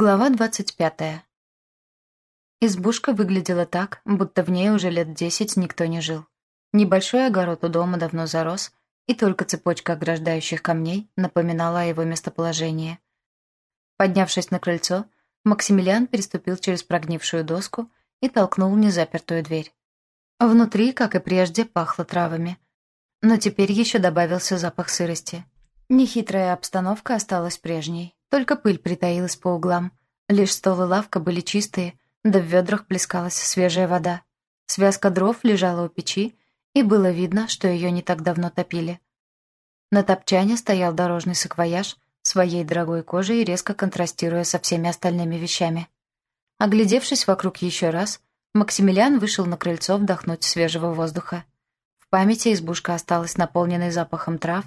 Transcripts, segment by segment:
Глава двадцать пятая. Избушка выглядела так, будто в ней уже лет десять никто не жил. Небольшой огород у дома давно зарос, и только цепочка ограждающих камней напоминала о его местоположении. Поднявшись на крыльцо, Максимилиан переступил через прогнившую доску и толкнул незапертую дверь. Внутри, как и прежде, пахло травами. Но теперь еще добавился запах сырости. Нехитрая обстановка осталась прежней. Только пыль притаилась по углам. Лишь стол и лавка были чистые, да в ведрах плескалась свежая вода. Связка дров лежала у печи, и было видно, что ее не так давно топили. На топчане стоял дорожный саквояж своей дорогой кожей, резко контрастируя со всеми остальными вещами. Оглядевшись вокруг еще раз, Максимилиан вышел на крыльцо вдохнуть свежего воздуха. В памяти избушка осталась наполненной запахом трав,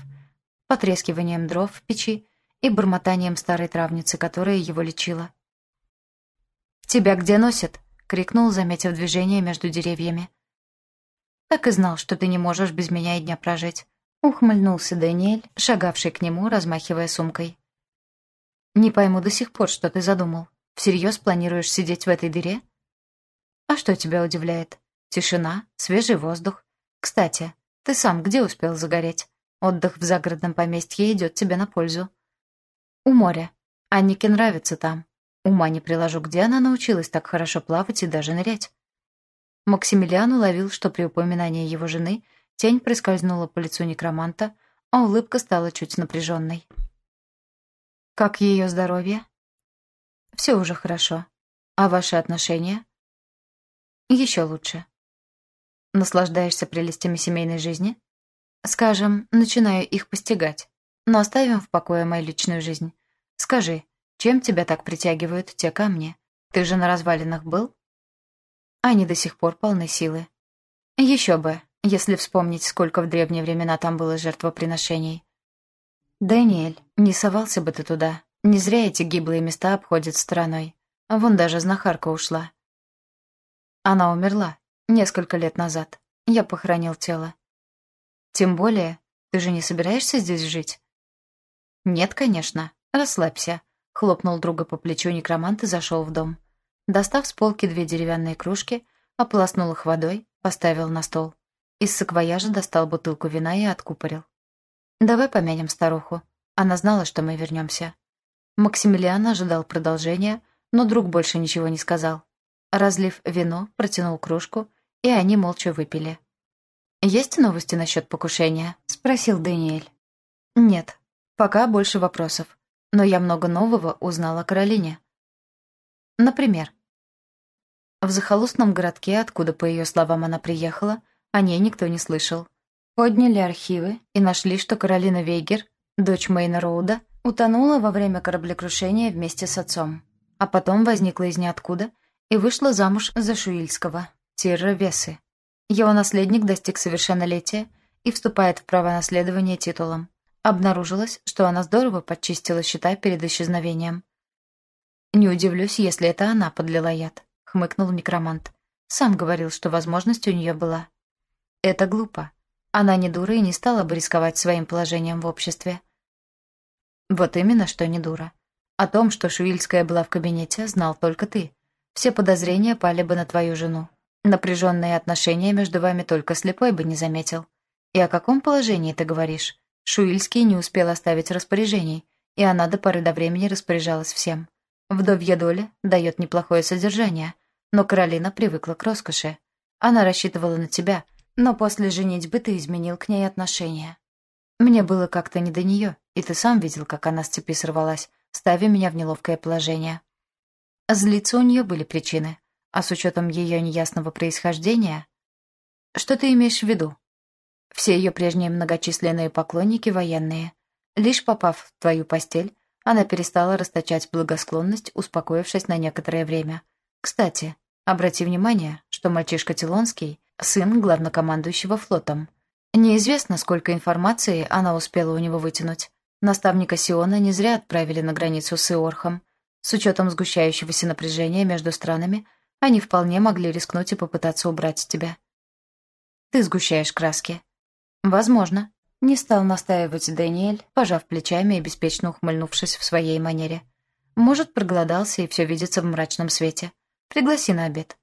потрескиванием дров в печи и бормотанием старой травницы, которая его лечила. «Тебя где носит?» — крикнул, заметив движение между деревьями. «Так и знал, что ты не можешь без меня и дня прожить», — ухмыльнулся Даниэль, шагавший к нему, размахивая сумкой. «Не пойму до сих пор, что ты задумал. Всерьез планируешь сидеть в этой дыре?» «А что тебя удивляет? Тишина, свежий воздух. Кстати, ты сам где успел загореть? Отдых в загородном поместье идет тебе на пользу. У моря. Аннике нравится там. Ума не приложу, где она научилась так хорошо плавать и даже нырять. Максимилиан уловил, что при упоминании его жены тень проскользнула по лицу некроманта, а улыбка стала чуть напряженной. «Как ее здоровье?» «Все уже хорошо. А ваши отношения?» «Еще лучше». «Наслаждаешься прелестями семейной жизни?» «Скажем, начинаю их постигать. Но оставим в покое мою личную жизнь. Скажи, чем тебя так притягивают те камни? Ты же на развалинах был? Они до сих пор полны силы. Еще бы, если вспомнить, сколько в древние времена там было жертвоприношений. Дэниэль, не совался бы ты туда. Не зря эти гиблые места обходят стороной. Вон даже знахарка ушла. Она умерла несколько лет назад. Я похоронил тело. Тем более, ты же не собираешься здесь жить? «Нет, конечно. Расслабься», — хлопнул друга по плечу некромант и зашел в дом. Достав с полки две деревянные кружки, ополоснул их водой, поставил на стол. Из саквояжа достал бутылку вина и откупорил. «Давай помянем старуху. Она знала, что мы вернемся». Максимилиан ожидал продолжения, но друг больше ничего не сказал. Разлив вино, протянул кружку, и они молча выпили. «Есть новости насчет покушения?» — спросил Даниэль. «Нет», Пока больше вопросов. Но я много нового узнала о Каролине. Например, в захолустном городке, откуда, по ее словам, она приехала, о ней никто не слышал. Подняли архивы и нашли, что Каролина Вейгер, дочь Мейна Роуда, утонула во время кораблекрушения вместе с отцом. А потом возникла из ниоткуда и вышла замуж за Шуильского, Тирра Весы. Его наследник достиг совершеннолетия и вступает в право наследования титулом. Обнаружилось, что она здорово подчистила счета перед исчезновением. «Не удивлюсь, если это она подлила яд», — хмыкнул некромант. «Сам говорил, что возможность у нее была». «Это глупо. Она не дура и не стала бы рисковать своим положением в обществе». «Вот именно, что не дура. О том, что Шуильская была в кабинете, знал только ты. Все подозрения пали бы на твою жену. Напряженные отношения между вами только слепой бы не заметил. И о каком положении ты говоришь? Шуильский не успел оставить распоряжений, и она до поры до времени распоряжалась всем. Вдовья доля дает неплохое содержание, но Каролина привыкла к роскоши. Она рассчитывала на тебя, но после женитьбы ты изменил к ней отношения. Мне было как-то не до нее, и ты сам видел, как она с цепи сорвалась, ставя меня в неловкое положение. Злиться у нее были причины, а с учетом ее неясного происхождения... Что ты имеешь в виду? Все ее прежние многочисленные поклонники военные. Лишь попав в твою постель, она перестала расточать благосклонность, успокоившись на некоторое время. Кстати, обрати внимание, что мальчишка Тилонский — сын главнокомандующего флотом. Неизвестно, сколько информации она успела у него вытянуть. Наставника Сиона не зря отправили на границу с Иорхом. С учетом сгущающегося напряжения между странами, они вполне могли рискнуть и попытаться убрать тебя. Ты сгущаешь краски. «Возможно», — не стал настаивать Дэниэль, пожав плечами и беспечно ухмыльнувшись в своей манере. Может, проголодался и все видится в мрачном свете. Пригласи на обед.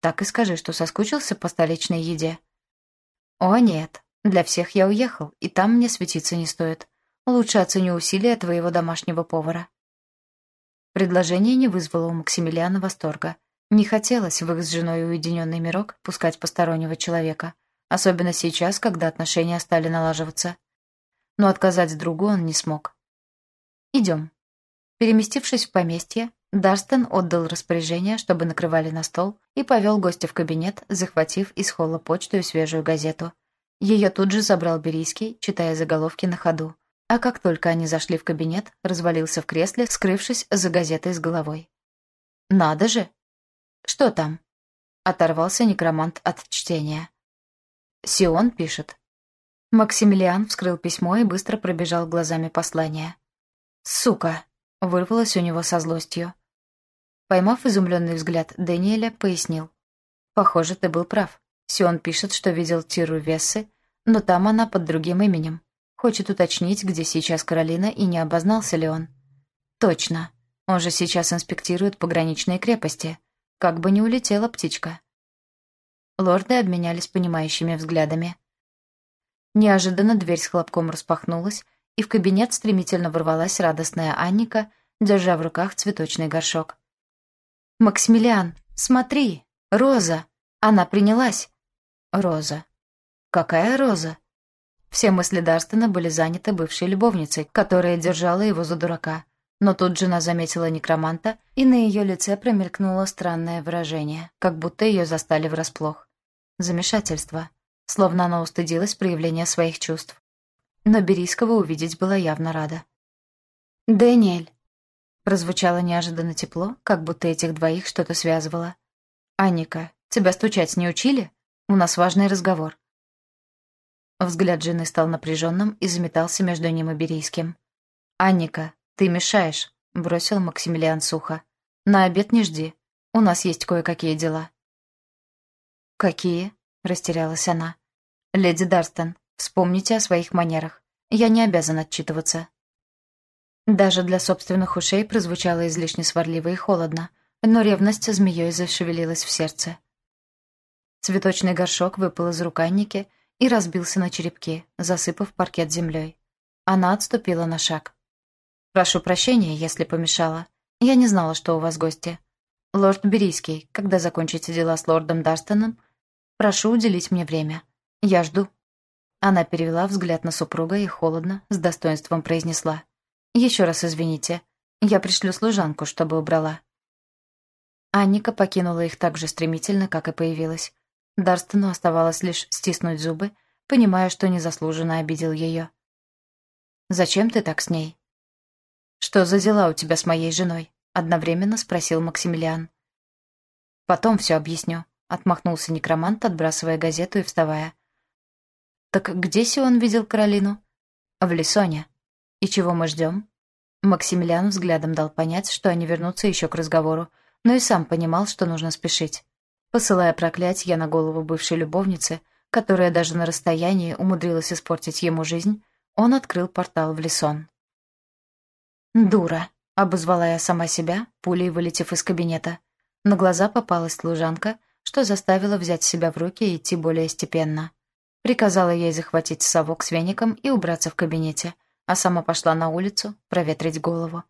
Так и скажи, что соскучился по столичной еде. О, нет. Для всех я уехал, и там мне светиться не стоит. Лучше оценю усилия твоего домашнего повара. Предложение не вызвало у Максимилиана восторга. Не хотелось в их с женой уединенный мирок пускать постороннего человека, особенно сейчас, когда отношения стали налаживаться. Но отказать другу он не смог. «Идем». Переместившись в поместье, Дарстон отдал распоряжение, чтобы накрывали на стол, и повел гостя в кабинет, захватив из холла почту и свежую газету. Ее тут же забрал Берийский, читая заголовки на ходу. А как только они зашли в кабинет, развалился в кресле, скрывшись за газетой с головой. «Надо же!» «Что там?» Оторвался некромант от чтения. «Сион пишет». Максимилиан вскрыл письмо и быстро пробежал глазами послание. «Сука!» — вырвалось у него со злостью. Поймав изумленный взгляд Дэниеля, пояснил. «Похоже, ты был прав. Сион пишет, что видел Тиру Вессы, но там она под другим именем. Хочет уточнить, где сейчас Каролина и не обознался ли он. Точно. Он же сейчас инспектирует пограничные крепости. Как бы не улетела птичка. Лорды обменялись понимающими взглядами. Неожиданно дверь с хлопком распахнулась, и в кабинет стремительно ворвалась радостная Анника, держа в руках цветочный горшок. «Максимилиан, смотри! Роза! Она принялась!» «Роза! Какая Роза?» Все мысли Дарстона были заняты бывшей любовницей, которая держала его за дурака. Но тут жена заметила некроманта, и на ее лице промелькнуло странное выражение, как будто ее застали врасплох. Замешательство. Словно она устыдилась проявления своих чувств. Но Берийского увидеть была явно рада. «Дэниэль!» Прозвучало неожиданно тепло, как будто этих двоих что-то связывало. «Анника, тебя стучать не учили? У нас важный разговор». Взгляд жены стал напряженным и заметался между ним и Берийским. «Анника, ты мешаешь», — бросил Максимилиан сухо. «На обед не жди. У нас есть кое-какие дела». «Какие?» — растерялась она. «Леди Дарстон, вспомните о своих манерах. Я не обязан отчитываться». Даже для собственных ушей прозвучало излишне сварливо и холодно, но ревность змеей зашевелилась в сердце. Цветочный горшок выпал из руканники — и разбился на черепки, засыпав паркет землей. Она отступила на шаг. «Прошу прощения, если помешала. Я не знала, что у вас гости. Лорд Берийский, когда закончите дела с лордом Дарстоном, прошу уделить мне время. Я жду». Она перевела взгляд на супруга и холодно, с достоинством произнесла. «Еще раз извините. Я пришлю служанку, чтобы убрала». Анника покинула их так же стремительно, как и появилась. Дарстону оставалось лишь стиснуть зубы, понимая, что незаслуженно обидел ее. «Зачем ты так с ней?» «Что за дела у тебя с моей женой?» — одновременно спросил Максимилиан. «Потом все объясню», — отмахнулся некромант, отбрасывая газету и вставая. «Так где Сион видел Каролину?» «В Лисоне. И чего мы ждем?» Максимилиан взглядом дал понять, что они вернутся еще к разговору, но и сам понимал, что нужно спешить. Посылая проклятие на голову бывшей любовницы, которая даже на расстоянии умудрилась испортить ему жизнь, он открыл портал в Лисон. «Дура!» — обозвала я сама себя, пулей вылетев из кабинета. На глаза попалась служанка, что заставила взять себя в руки и идти более степенно. Приказала ей захватить совок с веником и убраться в кабинете, а сама пошла на улицу проветрить голову.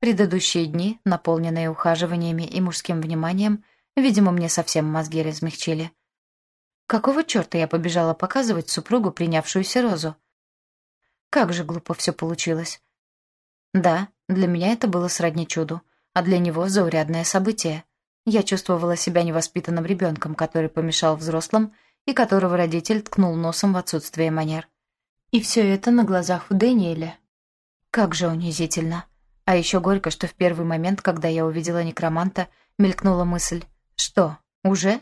Предыдущие дни, наполненные ухаживаниями и мужским вниманием, — Видимо, мне совсем мозги размягчили. Какого черта я побежала показывать супругу принявшуюся розу? Как же глупо все получилось. Да, для меня это было сродни чуду, а для него заурядное событие. Я чувствовала себя невоспитанным ребенком, который помешал взрослым и которого родитель ткнул носом в отсутствие манер. И все это на глазах у Дэниеля. Как же унизительно. А еще горько, что в первый момент, когда я увидела некроманта, мелькнула мысль что, уже?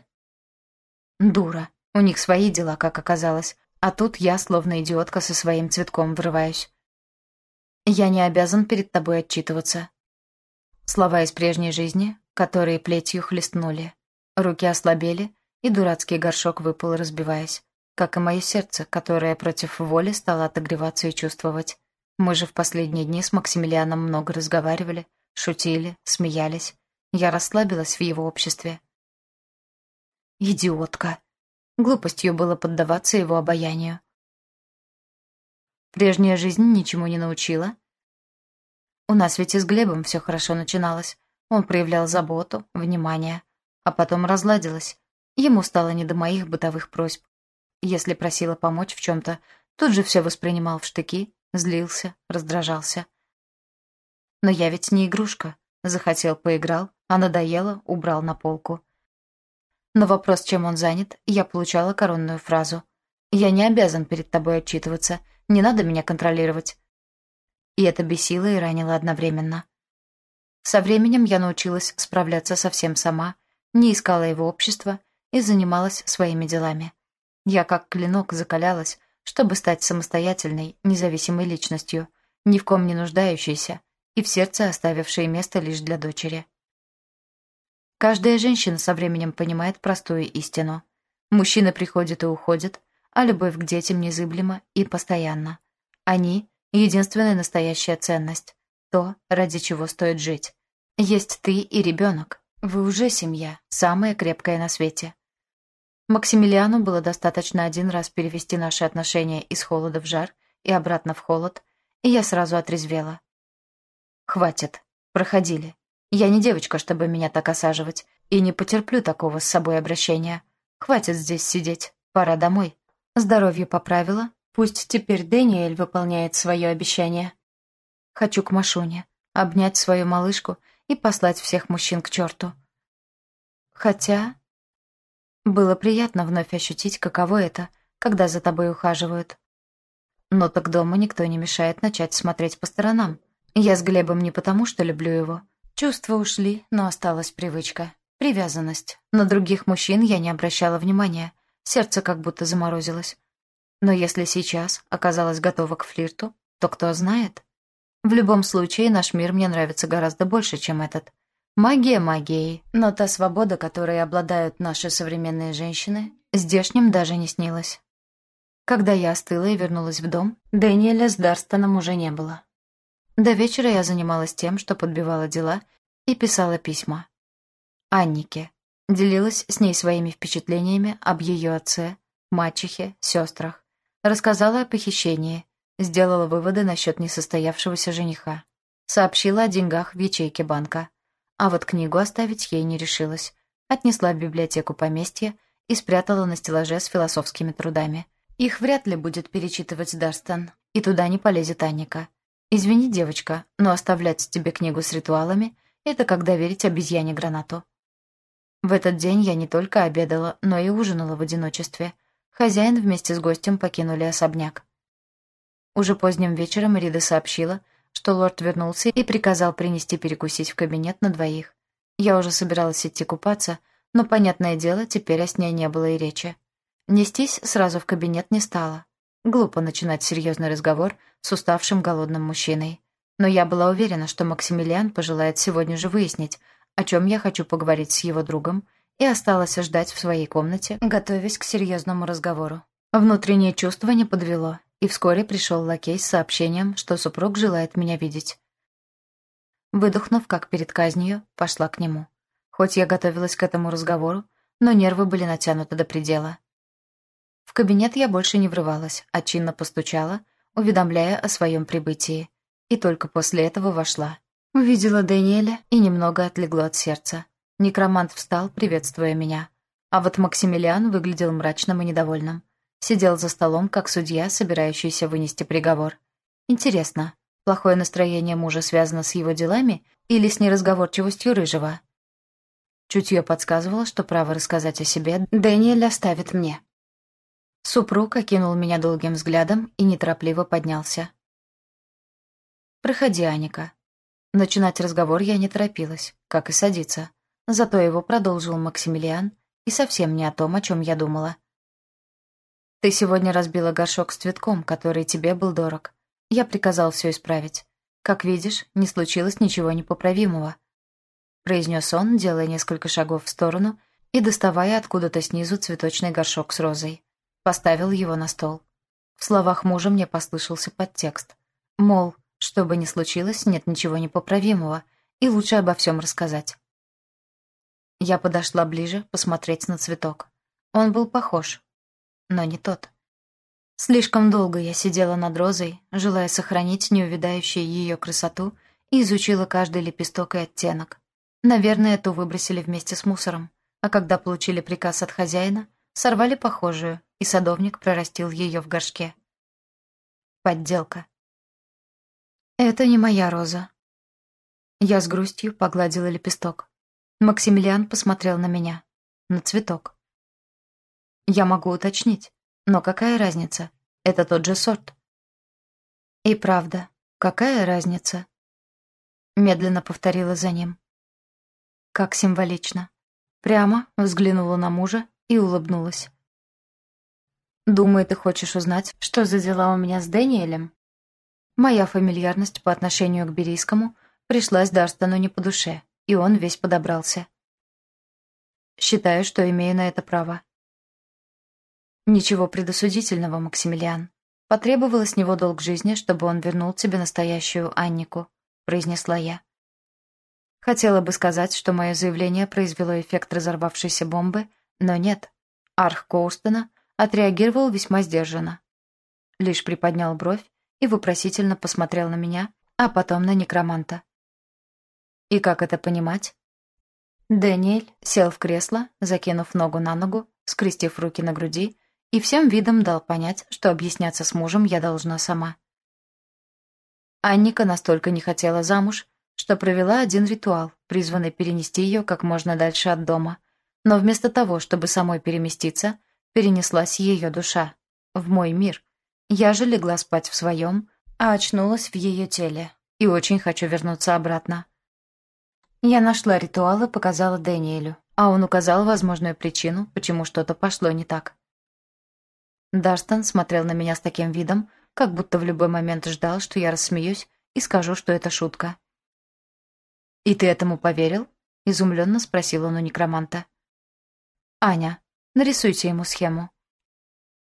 Дура. У них свои дела, как оказалось. А тут я, словно идиотка, со своим цветком врываюсь. Я не обязан перед тобой отчитываться. Слова из прежней жизни, которые плетью хлестнули. Руки ослабели, и дурацкий горшок выпал, разбиваясь. Как и мое сердце, которое против воли стало отогреваться и чувствовать. Мы же в последние дни с Максимилианом много разговаривали, шутили, смеялись. Я расслабилась в его обществе. Идиотка. Глупостью было поддаваться его обаянию. Прежняя жизнь ничему не научила. У нас ведь и с Глебом все хорошо начиналось. Он проявлял заботу, внимание, а потом разладилось. Ему стало не до моих бытовых просьб. Если просила помочь в чем-то, тут же все воспринимал в штыки, злился, раздражался. Но я ведь не игрушка. Захотел — поиграл, а надоело — убрал на полку. На вопрос, чем он занят, я получала коронную фразу. «Я не обязан перед тобой отчитываться, не надо меня контролировать». И это бесило и ранило одновременно. Со временем я научилась справляться совсем сама, не искала его общества и занималась своими делами. Я как клинок закалялась, чтобы стать самостоятельной, независимой личностью, ни в ком не нуждающейся и в сердце оставившей место лишь для дочери. Каждая женщина со временем понимает простую истину. Мужчина приходит и уходит, а любовь к детям незыблема и постоянна. Они — единственная настоящая ценность, то, ради чего стоит жить. Есть ты и ребенок. Вы уже семья, самая крепкая на свете. Максимилиану было достаточно один раз перевести наши отношения из холода в жар и обратно в холод, и я сразу отрезвела. «Хватит. Проходили. Я не девочка, чтобы меня так осаживать, и не потерплю такого с собой обращения. Хватит здесь сидеть. Пора домой. Здоровье поправила. Пусть теперь Дэниэль выполняет свое обещание. Хочу к Машуне, обнять свою малышку и послать всех мужчин к черту. Хотя было приятно вновь ощутить, каково это, когда за тобой ухаживают. Но так дома никто не мешает начать смотреть по сторонам. Я с Глебом не потому, что люблю его. Чувства ушли, но осталась привычка. Привязанность. На других мужчин я не обращала внимания. Сердце как будто заморозилось. Но если сейчас оказалась готова к флирту, то кто знает? В любом случае, наш мир мне нравится гораздо больше, чем этот. Магия магией, но та свобода, которой обладают наши современные женщины, здешним даже не снилась. Когда я остыла и вернулась в дом, Дэниеля с Дарстоном уже не было. До вечера я занималась тем, что подбивала дела и писала письма. Аннике. Делилась с ней своими впечатлениями об ее отце, мачехе, сестрах. Рассказала о похищении, сделала выводы насчет несостоявшегося жениха. Сообщила о деньгах в ячейке банка. А вот книгу оставить ей не решилась. Отнесла в библиотеку поместья и спрятала на стеллаже с философскими трудами. Их вряд ли будет перечитывать Дарстон, и туда не полезет Анника. «Извини, девочка, но оставлять тебе книгу с ритуалами — это как доверить обезьяне гранату». В этот день я не только обедала, но и ужинала в одиночестве. Хозяин вместе с гостем покинули особняк. Уже поздним вечером Рида сообщила — что лорд вернулся и приказал принести перекусить в кабинет на двоих. Я уже собиралась идти купаться, но, понятное дело, теперь о сне не было и речи. Нестись сразу в кабинет не стало. Глупо начинать серьезный разговор с уставшим голодным мужчиной. Но я была уверена, что Максимилиан пожелает сегодня же выяснить, о чем я хочу поговорить с его другом, и осталась ждать в своей комнате, готовясь к серьезному разговору. Внутреннее чувство не подвело и вскоре пришел лакей с сообщением, что супруг желает меня видеть. Выдохнув, как перед казнью, пошла к нему. Хоть я готовилась к этому разговору, но нервы были натянуты до предела. В кабинет я больше не врывалась, а чинно постучала, уведомляя о своем прибытии. И только после этого вошла. Увидела Даниэля и немного отлегло от сердца. Некромант встал, приветствуя меня. А вот Максимилиан выглядел мрачным и недовольным. Сидел за столом, как судья, собирающийся вынести приговор. Интересно, плохое настроение мужа связано с его делами или с неразговорчивостью Рыжего? Чутье подсказывало, что право рассказать о себе Дэниэль оставит мне. Супруг окинул меня долгим взглядом и неторопливо поднялся. «Проходи, Аника». Начинать разговор я не торопилась, как и садиться. Зато его продолжил Максимилиан, и совсем не о том, о чем я думала. Ты сегодня разбила горшок с цветком, который тебе был дорог. Я приказал все исправить. Как видишь, не случилось ничего непоправимого. Произнес он, делая несколько шагов в сторону и доставая откуда-то снизу цветочный горшок с розой. Поставил его на стол. В словах мужа мне послышался подтекст. Мол, что бы ни случилось, нет ничего непоправимого, и лучше обо всем рассказать. Я подошла ближе посмотреть на цветок. Он был похож, но не тот. Слишком долго я сидела над розой, желая сохранить неувядающую ее красоту, и изучила каждый лепесток и оттенок. Наверное, эту выбросили вместе с мусором, а когда получили приказ от хозяина, сорвали похожую, и садовник прорастил ее в горшке. Подделка. «Это не моя роза». Я с грустью погладила лепесток. Максимилиан посмотрел на меня. На цветок. «Я могу уточнить, но какая разница? Это тот же сорт». «И правда, какая разница?» Медленно повторила за ним. Как символично. Прямо взглянула на мужа и улыбнулась. «Думаю, ты хочешь узнать, что за дела у меня с Дэниелем?» Моя фамильярность по отношению к Берийскому пришлась Дарстону не по душе, и он весь подобрался. «Считаю, что имею на это право». «Ничего предосудительного, Максимилиан. Потребовалось с него долг жизни, чтобы он вернул тебе настоящую Аннику», — произнесла я. Хотела бы сказать, что мое заявление произвело эффект разорвавшейся бомбы, но нет. Арх Коустона отреагировал весьма сдержанно. Лишь приподнял бровь и вопросительно посмотрел на меня, а потом на некроманта. И как это понимать? Дэниэль сел в кресло, закинув ногу на ногу, скрестив руки на груди, и всем видом дал понять, что объясняться с мужем я должна сама. Анника настолько не хотела замуж, что провела один ритуал, призванный перенести ее как можно дальше от дома. Но вместо того, чтобы самой переместиться, перенеслась ее душа. В мой мир. Я же легла спать в своем, а очнулась в ее теле. И очень хочу вернуться обратно. Я нашла ритуал и показала Дэниелю, а он указал возможную причину, почему что-то пошло не так. Дарстон смотрел на меня с таким видом, как будто в любой момент ждал, что я рассмеюсь и скажу, что это шутка. «И ты этому поверил?» — изумленно спросил он у некроманта. «Аня, Нарисуйте ему схему».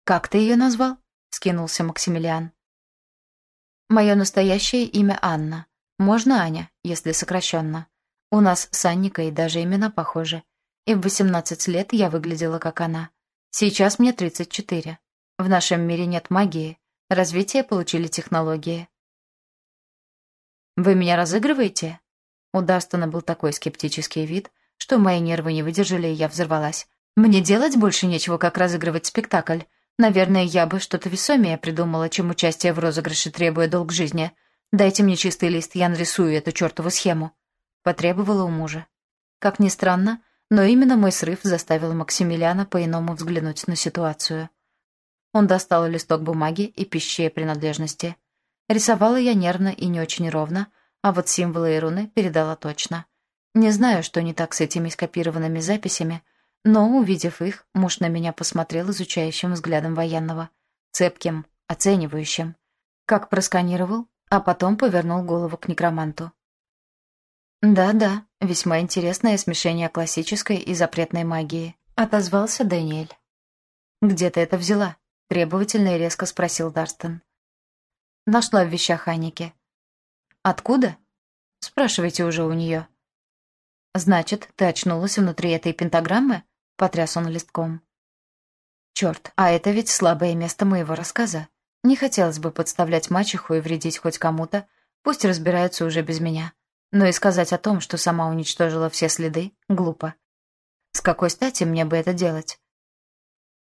«Как ты ее назвал?» — скинулся Максимилиан. «Мое настоящее имя Анна. Можно Аня, если сокращенно. У нас с Анникой даже имена похожи. И в 18 лет я выглядела как она. Сейчас мне 34. В нашем мире нет магии. Развитие получили технологии. «Вы меня разыгрываете?» У Дастона был такой скептический вид, что мои нервы не выдержали, и я взорвалась. Мне делать больше нечего, как разыгрывать спектакль. Наверное, я бы что-то весомее придумала, чем участие в розыгрыше требуя долг жизни. Дайте мне чистый лист, я нарисую эту чертову схему. Потребовала у мужа. Как ни странно, но именно мой срыв заставил Максимилиана по-иному взглянуть на ситуацию. Он достал листок бумаги и пищие принадлежности. Рисовала я нервно и не очень ровно, а вот символы и руны передала точно. Не знаю, что не так с этими скопированными записями, но, увидев их, муж на меня посмотрел изучающим взглядом военного, цепким, оценивающим. Как просканировал, а потом повернул голову к некроманту. «Да-да, весьма интересное смешение классической и запретной магии», — отозвался Дэниэль. «Где ты это взяла?» — требовательно и резко спросил Дарстон. «Нашла в вещах Аники». «Откуда?» «Спрашивайте уже у нее». «Значит, ты очнулась внутри этой пентаграммы?» — потряс он листком. «Черт, а это ведь слабое место моего рассказа. Не хотелось бы подставлять мачеху и вредить хоть кому-то, пусть разбираются уже без меня. Но и сказать о том, что сама уничтожила все следы, глупо. С какой стати мне бы это делать?»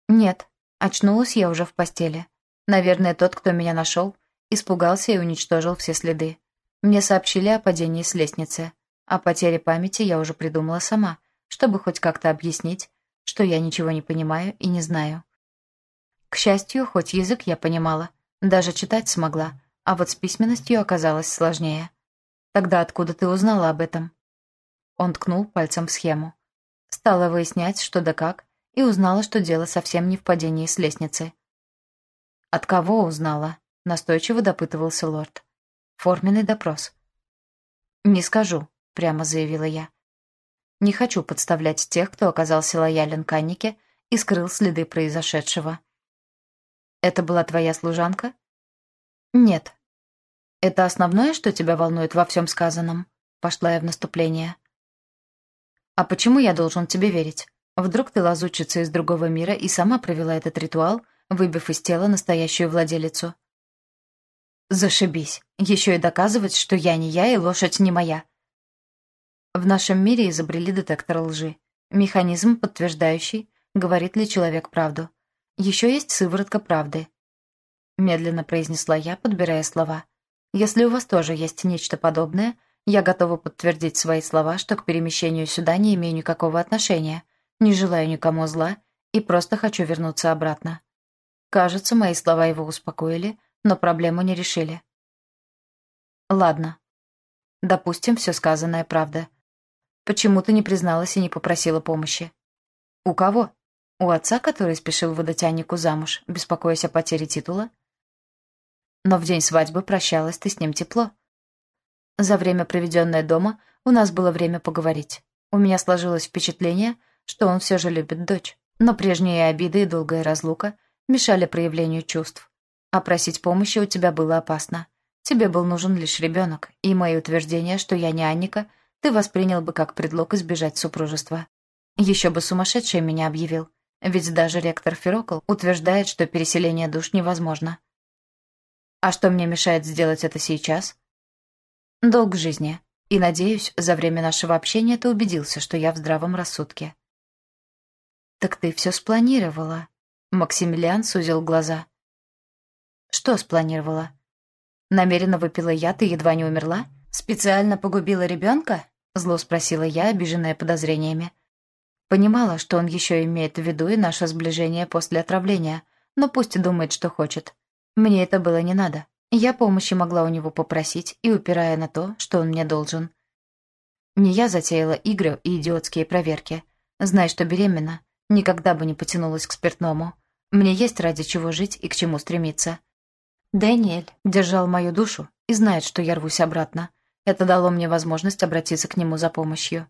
«Нет, очнулась я уже в постели. Наверное, тот, кто меня нашел, испугался и уничтожил все следы. Мне сообщили о падении с лестницы. О потере памяти я уже придумала сама — чтобы хоть как-то объяснить, что я ничего не понимаю и не знаю. К счастью, хоть язык я понимала, даже читать смогла, а вот с письменностью оказалось сложнее. Тогда откуда ты узнала об этом? Он ткнул пальцем в схему. Стала выяснять, что да как, и узнала, что дело совсем не в падении с лестницы. «От кого узнала?» — настойчиво допытывался лорд. «Форменный допрос». «Не скажу», — прямо заявила я. Не хочу подставлять тех, кто оказался лоялен к Аннике и скрыл следы произошедшего. «Это была твоя служанка?» «Нет». Это основное, что тебя волнует во всем сказанном?» Пошла я в наступление. «А почему я должен тебе верить? Вдруг ты лазучица из другого мира и сама провела этот ритуал, выбив из тела настоящую владелицу?» «Зашибись. Еще и доказывать, что я не я и лошадь не моя». В нашем мире изобрели детектор лжи. Механизм, подтверждающий, говорит ли человек правду. Еще есть сыворотка правды. Медленно произнесла я, подбирая слова. Если у вас тоже есть нечто подобное, я готова подтвердить свои слова, что к перемещению сюда не имею никакого отношения, не желаю никому зла и просто хочу вернуться обратно. Кажется, мои слова его успокоили, но проблему не решили. Ладно. Допустим, все сказанное правда. Почему ты не призналась и не попросила помощи? У кого? У отца, который спешил выдать Аннику замуж, беспокоясь о потере титула? Но в день свадьбы прощалась ты с ним тепло. За время, проведенное дома, у нас было время поговорить. У меня сложилось впечатление, что он все же любит дочь. Но прежние обиды и долгая разлука мешали проявлению чувств. А просить помощи у тебя было опасно. Тебе был нужен лишь ребенок, и мои утверждения, что я не Анника, ты воспринял бы как предлог избежать супружества. Еще бы сумасшедший меня объявил. Ведь даже ректор Ферокл утверждает, что переселение душ невозможно. А что мне мешает сделать это сейчас? Долг жизни. И, надеюсь, за время нашего общения ты убедился, что я в здравом рассудке. Так ты все спланировала. Максимилиан сузил глаза. Что спланировала? Намеренно выпила яд и едва не умерла? Специально погубила ребенка? Зло спросила я, обиженная подозрениями. Понимала, что он еще имеет в виду и наше сближение после отравления, но пусть думает, что хочет. Мне это было не надо. Я помощи могла у него попросить и упирая на то, что он мне должен. Не я затеяла игры и идиотские проверки. Знай, что беременна, никогда бы не потянулась к спиртному. Мне есть ради чего жить и к чему стремиться. Дэниэль держал мою душу и знает, что я рвусь обратно. Это дало мне возможность обратиться к нему за помощью.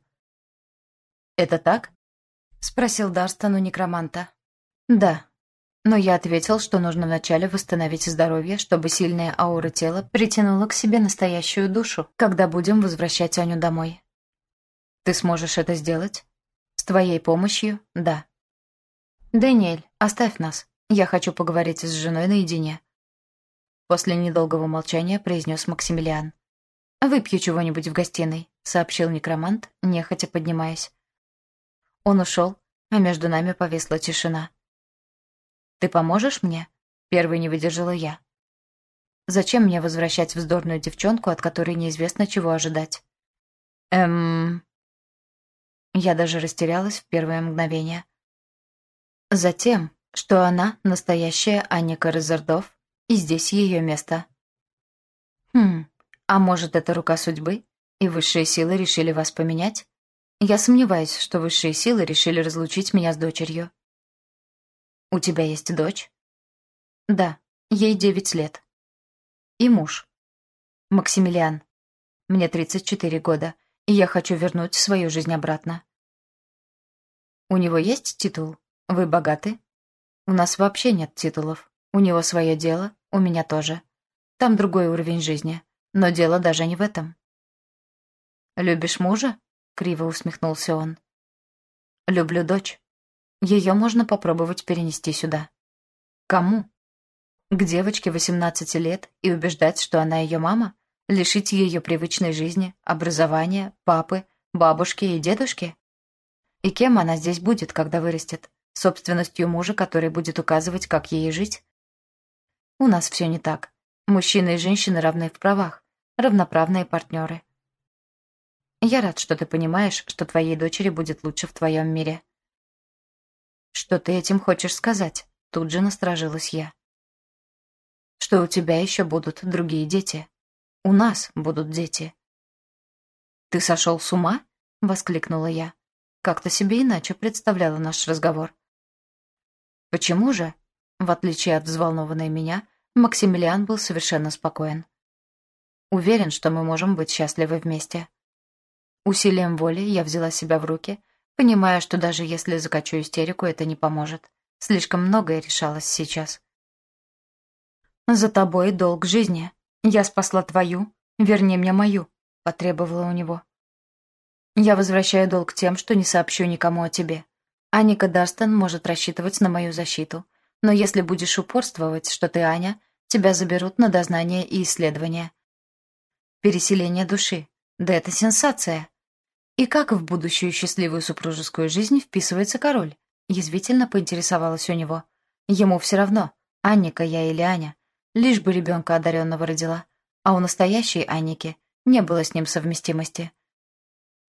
«Это так?» — спросил Дарстон у некроманта. «Да», но я ответил, что нужно вначале восстановить здоровье, чтобы сильная аура тела притянула к себе настоящую душу, когда будем возвращать Аню домой. Ты сможешь это сделать? С твоей помощью? Да. Дэниэль, оставь нас. Я хочу поговорить с женой наедине. После недолгого молчания произнес Максимилиан. «Выпью чего-нибудь в гостиной», — сообщил некромант, нехотя поднимаясь. Он ушел, а между нами повисла тишина. «Ты поможешь мне?» — первой не выдержала я. «Зачем мне возвращать вздорную девчонку, от которой неизвестно, чего ожидать?» «Эм...» Я даже растерялась в первое мгновение. Затем, что она настоящая Анника Резердов, и здесь ее место. Хм, а может, это рука судьбы, и высшие силы решили вас поменять? Я сомневаюсь, что высшие силы решили разлучить меня с дочерью. «У тебя есть дочь?» «Да, ей девять лет». «И муж?» «Максимилиан. Мне тридцать четыре года, и я хочу вернуть свою жизнь обратно». «У него есть титул? Вы богаты?» «У нас вообще нет титулов. У него свое дело, у меня тоже. Там другой уровень жизни, но дело даже не в этом». «Любишь мужа?» — криво усмехнулся он. «Люблю дочь». Ее можно попробовать перенести сюда. Кому? К девочке 18 лет и убеждать, что она ее мама? Лишить ее привычной жизни, образования, папы, бабушки и дедушки? И кем она здесь будет, когда вырастет? Собственностью мужа, который будет указывать, как ей жить? У нас все не так. Мужчины и женщины равны в правах, равноправные партнеры. Я рад, что ты понимаешь, что твоей дочери будет лучше в твоем мире. «Что ты этим хочешь сказать?» Тут же насторожилась я. «Что у тебя еще будут другие дети. У нас будут дети». «Ты сошел с ума?» — воскликнула я. Как-то себе иначе представляла наш разговор. «Почему же?» В отличие от взволнованной меня, Максимилиан был совершенно спокоен. Уверен, что мы можем быть счастливы вместе. Усилием воли я взяла себя в руки понимая, что даже если закачу истерику, это не поможет. Слишком многое решалось сейчас. «За тобой долг жизни», «Я спасла твою, верни мне мою», — потребовала у него. «Я возвращаю долг тем, что не сообщу никому о тебе. Аника Дарстон может рассчитывать на мою защиту, но если будешь упорствовать, что ты Аня, тебя заберут на дознание и исследование. Переселение души. Да это сенсация. И как в будущую счастливую супружескую жизнь вписывается король? Язвительно поинтересовалась у него. Ему все равно, Анника я или Аня. Лишь бы ребенка одаренного родила. А у настоящей Анники не было с ним совместимости.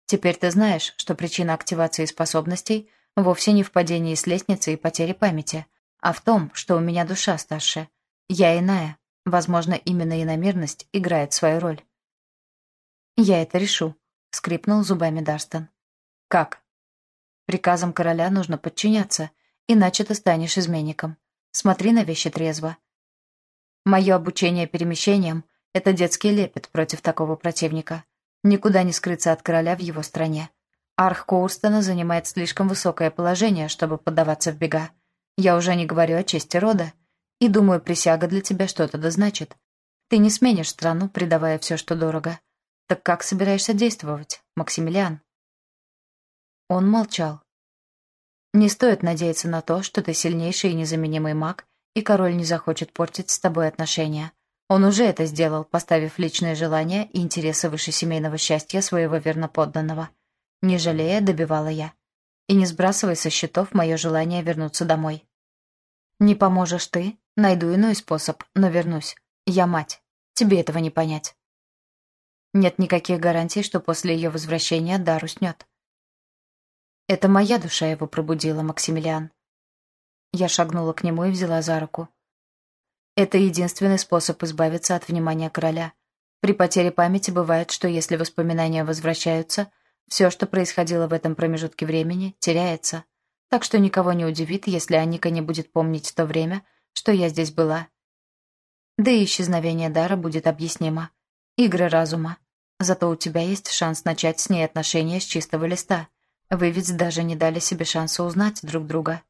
Теперь ты знаешь, что причина активации способностей вовсе не в падении с лестницы и потере памяти, а в том, что у меня душа старше. Я иная. Возможно, именно иномерность играет свою роль. «Я это решу», — скрипнул зубами Дарстон. «Как?» «Приказам короля нужно подчиняться, иначе ты станешь изменником. Смотри на вещи трезво. Мое обучение перемещениям — это детский лепет против такого противника. Никуда не скрыться от короля в его стране. Арх Коурстона занимает слишком высокое положение, чтобы поддаваться в бега. Я уже не говорю о чести рода. И думаю, присяга для тебя что-то да значит. Ты не сменишь страну, предавая все, что дорого. Так как собираешься действовать, Максимилиан?» Он молчал. Не стоит надеяться на то, что ты сильнейший и незаменимый маг, и король не захочет портить с тобой отношения. Он уже это сделал, поставив личные желания и интересы выше семейного счастья своего верноподданного. Не жалея, добивала я. И не сбрасывай со счетов мое желание вернуться домой. Не поможешь ты, найду иной способ, но вернусь. Я мать. Тебе этого не понять. Нет никаких гарантий, что после ее возвращения дар уснет. Это моя душа его пробудила, Максимилиан. Я шагнула к нему и взяла за руку. Это единственный способ избавиться от внимания короля. При потере памяти бывает, что если воспоминания возвращаются, все, что происходило в этом промежутке времени, теряется. Так что никого не удивит, если Аника не будет помнить то время, что я здесь была. Да и исчезновение дара будет объяснимо. Игры разума. Зато у тебя есть шанс начать с ней отношения с чистого листа. Вы ведь даже не дали себе шанса узнать друг друга.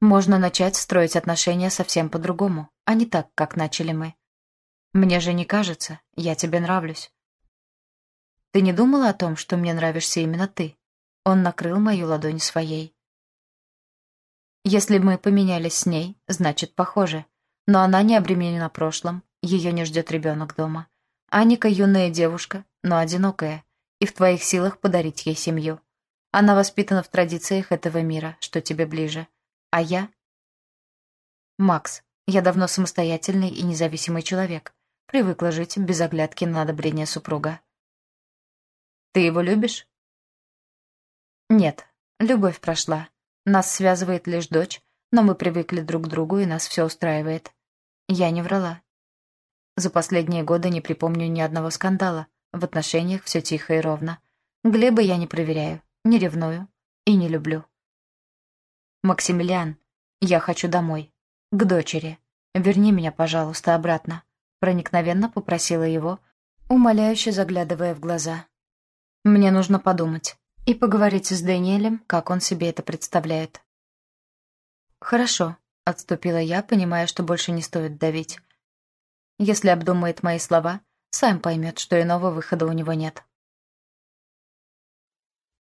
Можно начать строить отношения совсем по-другому, а не так, как начали мы. Мне же не кажется, я тебе нравлюсь. Ты не думала о том, что мне нравишься именно ты? Он накрыл мою ладонь своей. Если мы поменялись с ней, значит, похоже. Но она не обременена прошлым, ее не ждет ребенок дома. Аника юная девушка, но одинокая, и в твоих силах подарить ей семью. Она воспитана в традициях этого мира, что тебе ближе. А я? Макс, я давно самостоятельный и независимый человек. Привыкла жить без оглядки на одобрение супруга. Ты его любишь? Нет, любовь прошла. Нас связывает лишь дочь, но мы привыкли друг к другу, и нас все устраивает. Я не врала. За последние годы не припомню ни одного скандала. В отношениях все тихо и ровно. Глеба я не проверяю не ревную и не люблю. «Максимилиан, я хочу домой. К дочери. Верни меня, пожалуйста, обратно», — проникновенно попросила его, умоляюще заглядывая в глаза. «Мне нужно подумать и поговорить с Дэниелем, как он себе это представляет». «Хорошо», — отступила я, понимая, что больше не стоит давить. Если обдумает мои слова, сам поймет, что иного выхода у него нет.